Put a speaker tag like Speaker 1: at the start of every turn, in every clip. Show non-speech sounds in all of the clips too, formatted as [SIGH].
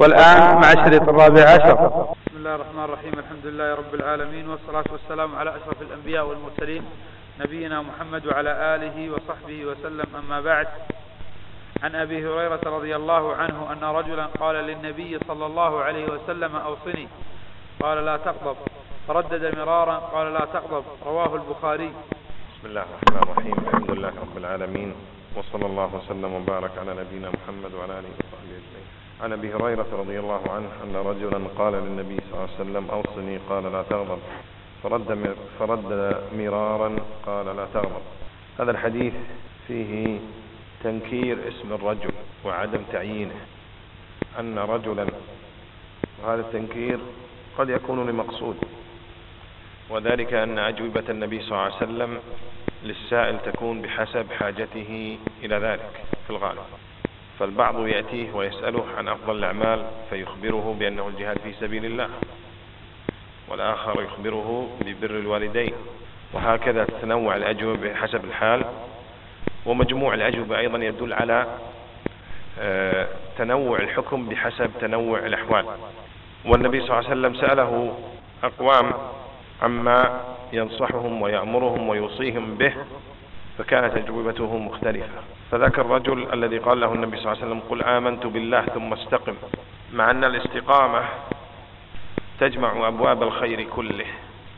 Speaker 1: والآن مع الشريط الرابع عشر.
Speaker 2: بسم الله الرحمن الرحيم. الحمد لله رب العالمين والصلاة والسلام على أشرف الأنبياء والمرسلين نبينا محمد وعلى آله وصحبه وسلم. أما بعد عن أبي هريرة رضي الله عنه أن رجلا قال للنبي صلى الله عليه وسلم أوصني. قال لا تغضب فردد مرارا قال لا تغضب رواه البخاري.
Speaker 3: بسم الله الرحمن الرحيم. الحمد لله رب العالمين وصلى الله وسلم وبارك على نبينا محمد وعلى آله وصحبه أجمعين. عن أبي هريرة رضي الله عنه أن رجلا قال للنبي صلى الله عليه وسلم أوصني قال لا تغضب. فرد فرد مرارا قال لا تغضب. هذا الحديث فيه تنكير اسم الرجل وعدم تعيينه. أن رجلا وهذا التنكير قد يكون لمقصود. وذلك أن أجوبة النبي صلى الله عليه وسلم للسائل تكون بحسب حاجته إلى ذلك في الغالب. فالبعض يأتيه ويسأله عن أفضل الأعمال فيخبره بأنه الجهاد في سبيل الله والآخر يخبره ببر الوالدين. وهكذا تنوع الأجوبة بحسب الحال. ومجموع الأجوبة أيضا يدل على آه، تنوع الحكم بحسب تنوع الأحوال. والنبي صلى الله عليه وسلم سأله أقوام عما ينصحهم ويأمرهم ويوصيهم به فكانت أجوبته مختلفة. فذاك الرجل الذي قال له النبي صلى الله عليه وسلم قل آمنت بالله ثم استقم مع أن الاستقامة تجمع أبواب الخير كله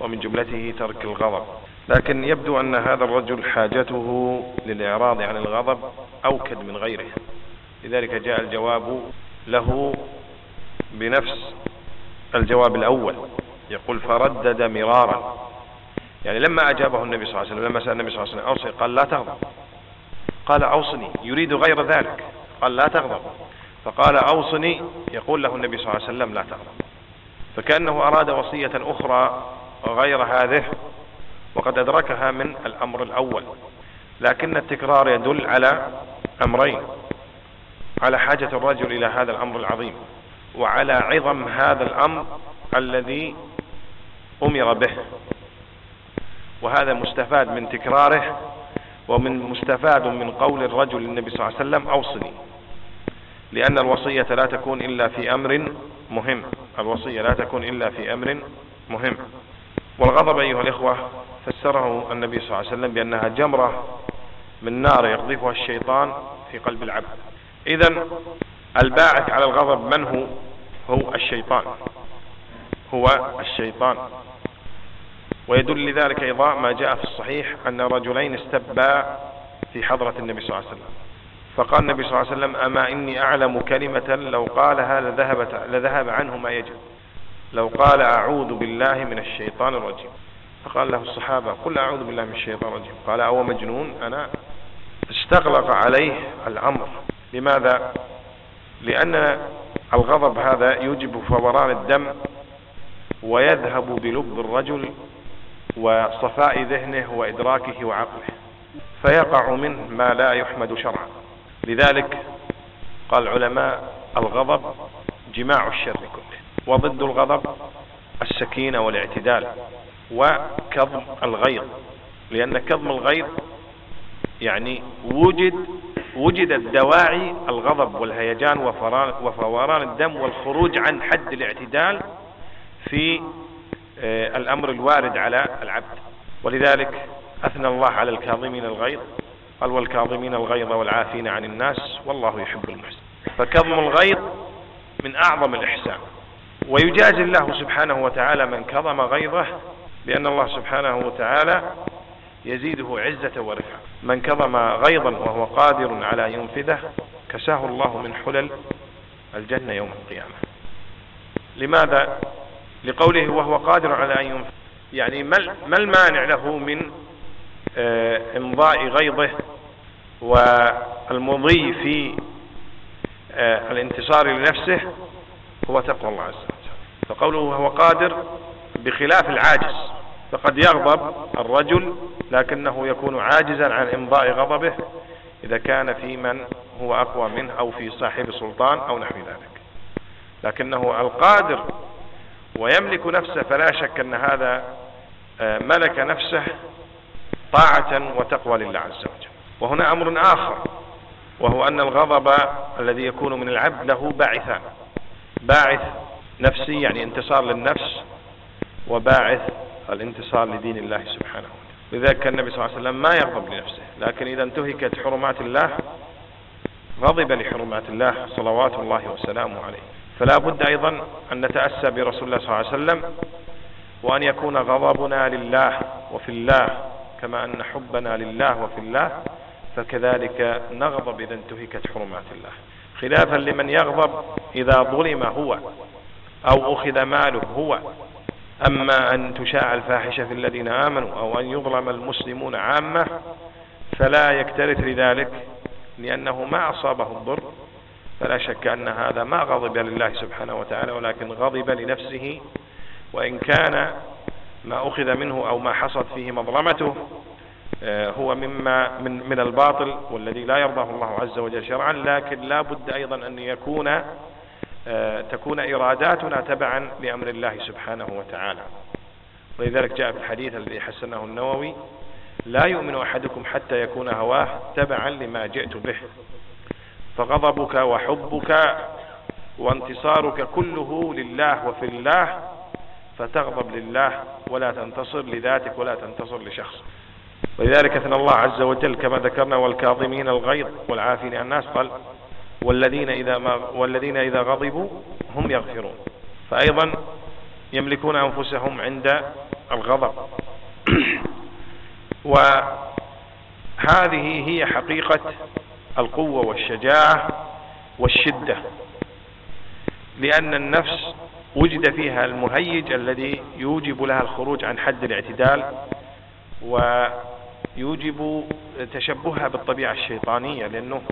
Speaker 3: ومن جملته ترك الغضب. لكن يبدو أن هذا الرجل حاجته للإعراض عن الغضب أوكد من غيره. لذلك جاء الجواب له بنفس الجواب الأول يقول فردد مرارا. يعني لما أجابه النبي صلى الله عليه وسلم لما سأل النبي صلى الله عليه وسلم أوصي قال لا تغضب. قال أوصني يريد غير ذلك. قال لا تغضب. فقال أوصني يقول له النبي صلى الله عليه وسلم لا تغضب. فكأنه أراد وصية أخرى غير هذه وقد أدركها من الأمر الأول. لكن التكرار يدل على أمرين على حاجة الرجل إلى هذا الأمر العظيم وعلى عظم هذا الأمر الذي أمر به. وهذا مستفاد من تكراره ومن مستفاد من قول الرجل للنبي صلى الله عليه وسلم أوصني. لأن الوصية لا تكون إلا في أمر مهم. الوصية لا تكون إلا في أمر مهم. والغضب أيها الإخوة فسره النبي صلى الله عليه وسلم بأنها جمرة من نار يقذفها الشيطان في قلب العبد. إذا الباعث على الغضب من هو؟ هو الشيطان. هو الشيطان. ويدل لذلك أيضا ما جاء في الصحيح أن رجلين استبا في حضرة النبي صلى الله عليه وسلم. فقال النبي صلى الله عليه وسلم أما إني أعلم كلمة لو قالها لذهبت لذهب عنه ما يجب لو قال أعوذ بالله من الشيطان الرجيم. فقال له الصحابة قل أعوذ بالله من الشيطان الرجيم. قال أو مجنون أنا استغلق عليه الأمر. لماذا؟ لأن الغضب هذا يوجب فوران الدم ويذهب بلب الرجل وصفاء ذهنه وإدراكه وعقله فيقع منه ما لا يحمد شرعا. لذلك قال العلماء الغضب جماع الشر كله وضد الغضب السكينة والاعتدال وكظم الغيظ لأن كظم الغيظ يعني وجد وجدت دواعي الغضب والهيجان وفوران الدم والخروج عن حد الاعتدال في الأمر الوارد على العبد. ولذلك أثنى الله على الكاظمين الغيظ. قال والكاظمين الغيظ والعافين عن الناس والله يحب المحسن. فكظم الغيظ من أعظم الإحسان. ويجازي الله سبحانه وتعالى من كظم غيظه بأن الله سبحانه وتعالى يزيده عزة ورفعة. من كظم غيظا وهو قادر على ينفذه كساه الله من حلل الجنة يوم القيامة. لماذا لقوله وهو قادر على أن ينفذ. يعني ما المانع له من آه، إمضاء غيظه والمضي في آه، الانتصار لنفسه هو تقوى الله عز وجل. فقوله وهو قادر بخلاف العاجز فقد يغضب الرجل لكنه يكون عاجزا عن إمضاء غضبه إذا كان في من هو أقوى منه أو في صاحب سلطان أو نحو ذلك. لكنه القادر ويملك نفسه فلا شك أن هذا آه، ملك نفسه طاعة وتقوى لله عز وجل. وهنا أمر آخر وهو أن الغضب الذي يكون من العبد له باعثان باعث نفسي يعني انتصار للنفس وباعث الانتصار لدين الله سبحانه لذلك كان النبي صلى الله عليه وسلم ما يغضب لنفسه لكن إذا انتهكت حرمات الله غضب لحرمات الله صلوات الله وسلامه عليه. فلا بد أيضا أن نتأسى برسول الله صلى الله عليه وسلم وأن يكون غضبنا لله وفي الله كما أن حبنا لله وفي الله فكذلك نغضب إذا انتهكت حرمات الله. خلافا لمن يغضب إذا ظلم هو أو أخذ ماله هو. أما أن تشاع الفاحشة في الذين آمنوا أو أن يظلم المسلمون عامة فلا يكترث لذلك لأنه ما أصابه الضر فلا شك أن هذا ما غضب لله سبحانه وتعالى ولكن غضب لنفسه وإن كان ما أخذ منه أو ما حصلت فيه مظلمته آه، هو مما من من الباطل والذي لا يرضاه الله عز وجل شرعا لكن لا بد أيضا أن يكون آه، تكون إراداتنا تبعا لأمر الله سبحانه وتعالى. ولذلك جاء في الحديث الذي حسنه النووي لا يؤمن أحدكم حتى يكون هواه تبعا لما جئت به. فغضبك وحبك وانتصارك كله لله وفي الله فتغضب لله ولا تنتصر لذاتك ولا تنتصر لشخص ولذلك أثنى الله عز وجل كما ذكرنا والكاظمين الغيظ والعافين عن الناس قال والذين إذا, ما والذين إذا غضبوا هم يغفرون. فأيضا يملكون أنفسهم عند الغضب. [CLEARS THROAT] وهذه هي حقيقة القوة والشجاعة والشدة لأن النفس وجد فيها المهيج الذي يوجب لها الخروج عن حد الاعتدال ويوجب تشبهها بالطبيعة الشيطانية لأنه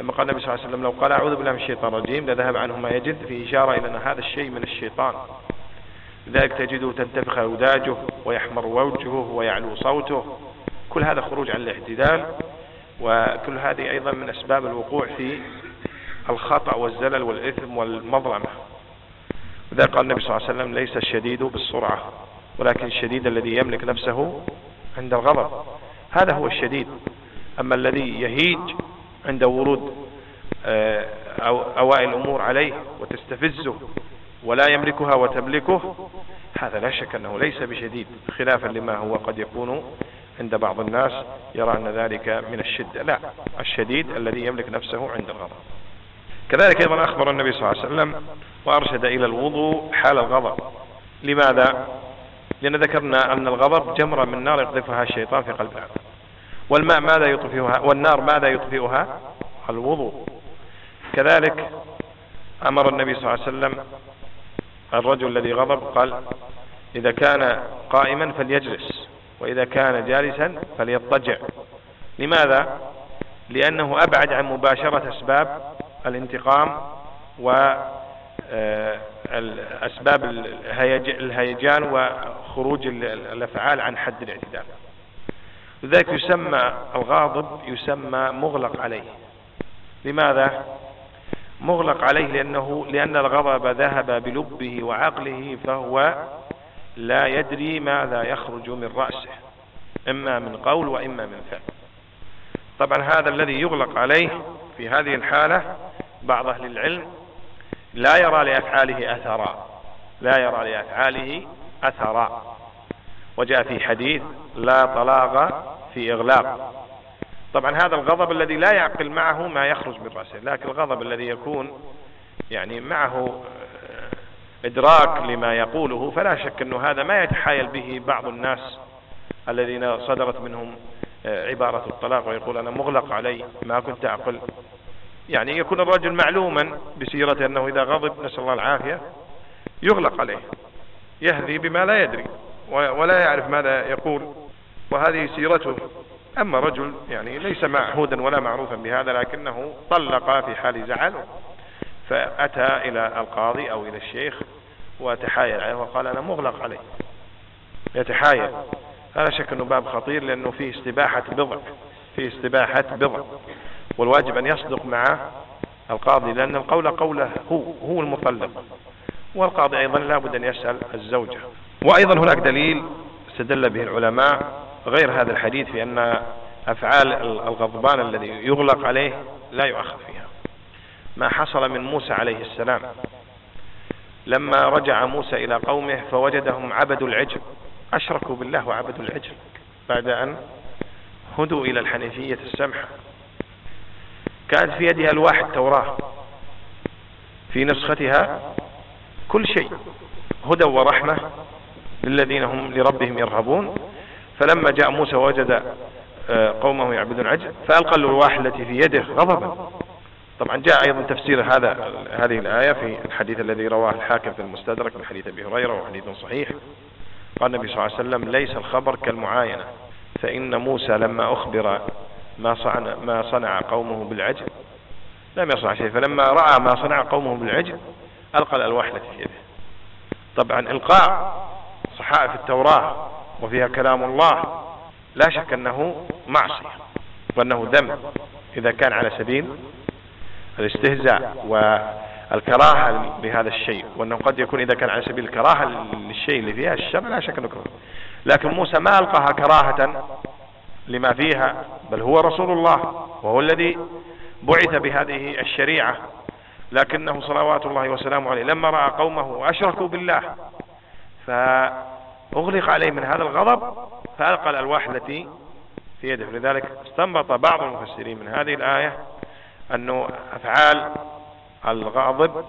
Speaker 3: لما قال النبي صلى الله عليه وسلم لو قال أعوذ بالله من الشيطان الرجيم لذهب عنه ما يجد في إشارة إلى أن هذا الشيء من الشيطان. لذلك تجده تنتفخ أوداجه ويحمر وجهه ويعلو صوته. كل هذا خروج عن الاعتدال وكل هذه أيضا من أسباب الوقوع في الخطأ والزلل والإثم والمظلمة. لذلك قال النبي صلى الله عليه وسلم ليس الشديد بالسرعة ولكن الشديد الذي يملك نفسه عند الغضب. هذا هو الشديد. أما الذي يهيج عند ورود آه، أو أوائل الأمور عليه وتستفزه ولا يملكها وتملكه هذا لا شك أنه ليس بشديد خلافا لما هو قد يكون عند بعض الناس يرى أن ذلك من الشدة. لا الشديد الذي يملك نفسه عند الغضب. كذلك أيضا أخبر النبي صلى الله عليه وسلم وأرشد إلى الوضوء حال الغضب. لماذا؟ لأن ذكرنا أن الغضب جمرة من نار يقذفها الشيطان في قلب العبد والماء ماذا يطفئها؟ والنار ماذا يطفئها؟ الوضوء. كذلك أمر النبي صلى الله عليه وسلم الرجل الذي غضب قال إذا كان قائما فليجلس. وإذا كان جالسا فليضطجع. لماذا؟ لأنه أبعد عن مباشرة أسباب الانتقام و آه، أسباب الهيجان وخروج الأفعال عن حد الاعتدال. لذلك يسمى الغاضب يسمى مغلق عليه. لماذا؟ مغلق عليه لأنه لأن الغضب ذهب بلبه وعقله فهو لا يدري ماذا يخرج من رأسه إما من قول وإما من فعل. طبعا هذا الذي يغلق عليه في هذه الحالة بعض أهل العلم لا يرى لأفعاله أثرا لا يرى لأفعاله أثرا. وجاء في حديث لا طلاق في إغلاق. طبعا هذا الغضب الذي لا يعقل معه ما يخرج من رأسه لكن الغضب الذي يكون يعني معه إدراك لما يقوله فلا شك أنه هذا ما يتحايل به بعض الناس الذين صدرت منهم عبارة الطلاق ويقول أنا مغلق علي ما كنت أعقل يعني يكون الرجل معلوما بسيرته أنه إذا غضب نسأل الله العافية يغلق عليه يهذي بما لا يدري ولا يعرف ماذا يقول وهذه سيرته. أما رجل يعني ليس معهودا ولا معروفا بهذا لكنه طلق في حال زعل فأتى إلى القاضي أو إلى الشيخ وتحايل. عليه وقال أنا مغلق عليه. يتحايل. هذا شك أنه باب خطير لأنه فيه استباحة بضع. فيه استباحة بضع. والواجب أن يصدق مع القاضي لأن القول قوله هو هو المطلق. والقاضي أيضا لابد أن يسأل الزوجة. وأيضا هناك دليل استدل به العلماء غير هذا الحديث في أن أفعال الغضبان الذي يغلق عليه لا يؤخذ فيها. ما حصل من موسى عليه السلام لما رجع موسى إلى قومه فوجدهم عبدوا العجل. أشركوا بالله وعبدوا العجل. بعد أن هدوا إلى الحنيفية السمحة كانت في يدها الواح التوراة. في نسختها كل شيء. هدى ورحمة للذين هم لربهم يرهبون فلما جاء موسى وجد آه، قومه يعبدون عجل فألقى الألواح التي في يده غضبا. طبعا جاء أيضا تفسير هذا هذه الآية في الحديث الذي رواه الحاكم في المستدرك من حديث أبي هريرة وحديث صحيح. قال النبي صلى الله عليه وسلم ليس الخبر كالمعاينة فإن موسى لما أخبر ما صنع, ما صنع قومه بالعجل لم يصنع شيء فلما رأى ما صنع قومه بالعجل ألقى الألواح التي في يده. طبعا إلقاء صحائف التوراة وفيها كلام الله لا شك أنه معصية وأنه ذنب إذا كان على سبيل الاستهزاء والكراهة لهذا الشيء وأنه قد يكون إذا كان على سبيل الكراهة للشيء اللي فيها الشر لا شك أنه لكن موسى ما ألقاها كراهة لما فيها بل هو رسول الله وهو الذي بعث بهذه الشريعة. لكنه صلوات الله وسلامه عليه لما رأى قومه وأشركوا بالله فأغلق عليه من هذا الغضب فألقى الألواح التي في يده. لذلك استنبط بعض المفسرين من هذه الآية أنه أفعال الغاضب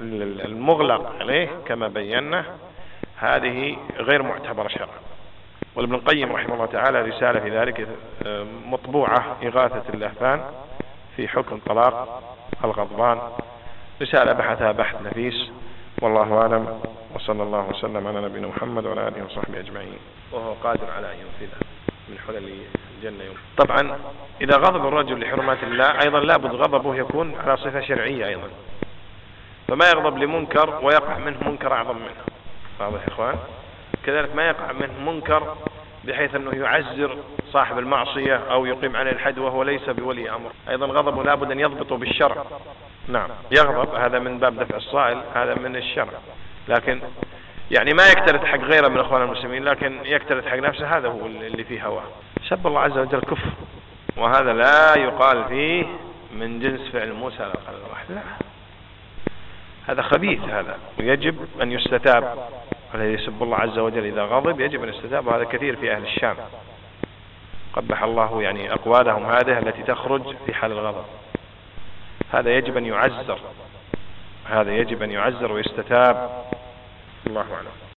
Speaker 3: المغلق عليه كما بينا هذه غير معتبرة شرعا. والابن القيم رحمه الله تعالى رسالة في ذلك آه، مطبوعة إغاثة اللهفان في حكم طلاق الغضبان. رسالة بحثها بحث نفيس والله أعلم وصلى الله وسلم على نبينا محمد وعلى آله وصحبه أجمعين. وهو قادر على أن ينفذها من حلل الجنة يوم. طبعا إذا غضب الرجل لحرمات الله أيضا لابد غضبه يكون على صفة شرعية أيضا. فما يغضب لمنكر ويقع منه منكر أعظم منه. واضح يا إخوان؟ كذلك ما يقع منه منكر بحيث أنه يعزر صاحب المعصية أو يقيم عليه الحد وهو ليس بولي أمر. أيضا غضبه لابد أن يضبطه بالشرع. نعم. يغضب هذا من باب دفع الصائل هذا من الشرع. لكن يعني ما يكترث حق غيره من إخوان المسلمين لكن يكترث حق نفسه هذا هو اللي فيه هواه. سب الله عز وجل كفر. وهذا لا يقال فيه من جنس فعل موسى على القلب الواحد لا. هذا خبيث هذا. ويجب أن يستتاب الذي يسب الله عز وجل. إذا غضب يجب أن يستتاب. وهذا كثير في أهل الشام. قبح الله يعني أقوالهم هذه التي تخرج في حال الغضب. هذا يجب أن يعزر. هذا يجب أن يعزر ويستتاب. الله أعلم.